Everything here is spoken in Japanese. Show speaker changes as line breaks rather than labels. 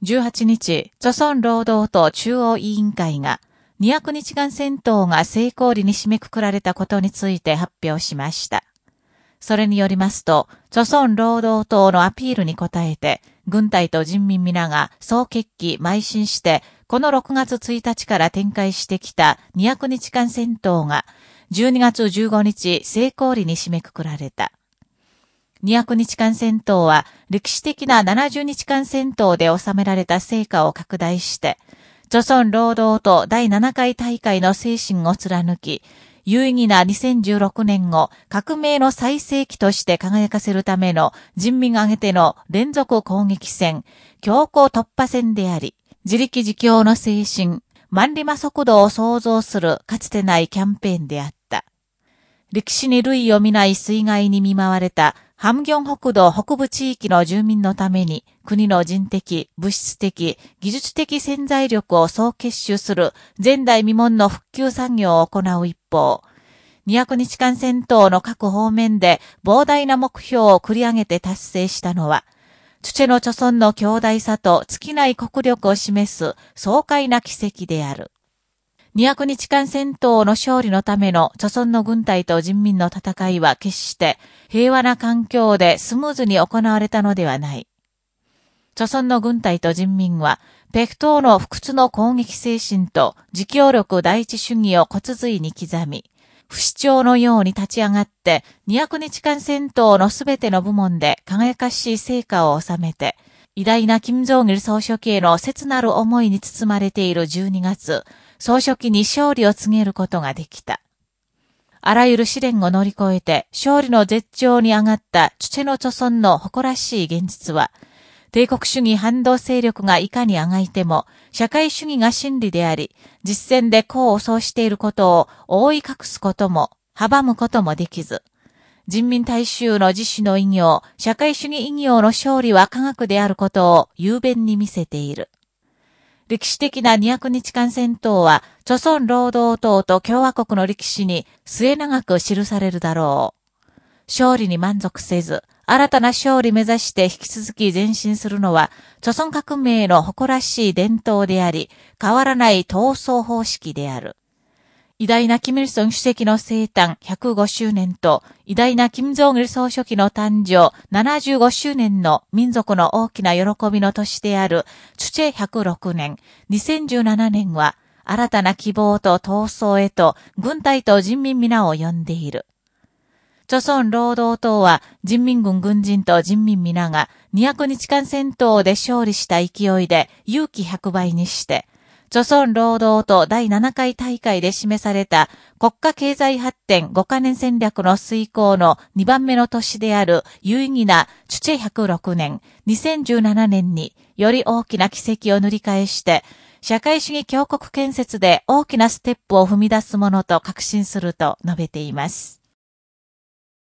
18日、朝鮮労働党中央委員会が、200日間戦闘が成功裏に締めくくられたことについて発表しました。それによりますと、朝鮮労働党のアピールに応えて、軍隊と人民皆が総決起、邁進して、この6月1日から展開してきた200日間戦闘が、12月15日成功裏に締めくくられた。200日間戦闘は歴史的な70日間戦闘で収められた成果を拡大して、著村労働と第7回大会の精神を貫き、有意義な2016年を革命の最盛期として輝かせるための人民挙げての連続攻撃戦、強行突破戦であり、自力自強の精神、万里馬速度を創造するかつてないキャンペーンであった。歴史に類を見ない水害に見舞われたハムギョン北道北部地域の住民のために国の人的、物質的、技術的潜在力を総結集する前代未聞の復旧作業を行う一方、200日間戦闘の各方面で膨大な目標を繰り上げて達成したのは、チュチェの著村の強大さと尽きない国力を示す爽快な奇跡である。200日間戦闘の勝利のための著村の軍隊と人民の戦いは決して平和な環境でスムーズに行われたのではない。著村の軍隊と人民は、北東の不屈の攻撃精神と自強力第一主義を骨髄に刻み、不死鳥のように立ち上がって、200日間戦闘のすべての部門で輝かしい成果を収めて、偉大な金正義総書記への切なる思いに包まれている12月、総書記に勝利を告げることができた。あらゆる試練を乗り越えて勝利の絶頂に上がったチチェの著村の誇らしい現実は、帝国主義反動勢力がいかにあがいても、社会主義が真理であり、実践で功を奏していることを覆い隠すことも、阻むこともできず、人民大衆の自主の異業、社会主義異業の勝利は科学であることを雄弁に見せている。歴史的な200日間戦闘は、著村労働党と共和国の歴史に末長く記されるだろう。勝利に満足せず、新たな勝利目指して引き続き前進するのは、著村革命の誇らしい伝統であり、変わらない闘争方式である。偉大なキム・イルソン主席の生誕105周年と、偉大なキム・ジョン・イル総書記の誕生75周年の民族の大きな喜びの年である、チュチェ106年、2017年は、新たな希望と闘争へと、軍隊と人民皆を呼んでいる。朝鮮労働党は人民軍軍人と人民皆が200日間戦闘で勝利した勢いで勇気100倍にして、朝鮮労働党第7回大会で示された国家経済発展5カ年戦略の遂行の2番目の年である有意義なチュチェ106年、2017年により大きな奇跡を塗り返して、社会主義強国建設で大きなステップを踏み出すものと確信すると述べています。